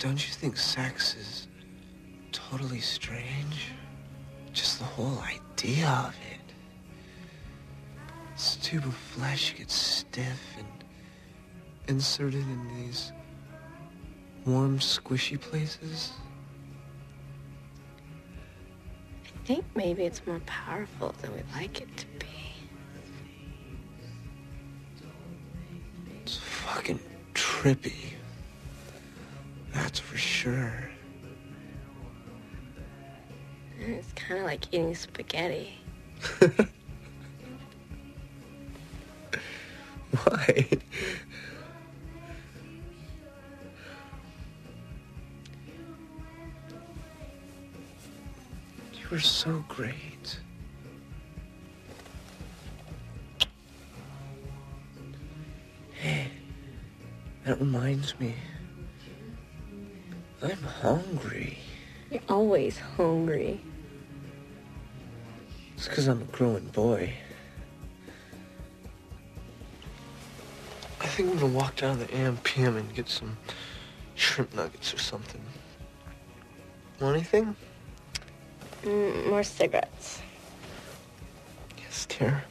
Don't you think sex is totally strange? Just the whole idea of it. This tube of flesh gets stiff and inserted in these warm, squishy places. I think maybe it's more powerful than we'd like it to be. It's fucking trippy. That's for sure. It's kind of like eating spaghetti. Why? You were so great. Hey, that reminds me. I'm hungry. You're always hungry. It's because I'm a growing boy. I think I'm gonna walk down to the AM/PM and get some shrimp nuggets or something. Want anything? Mm, more cigarettes. Yes, dear.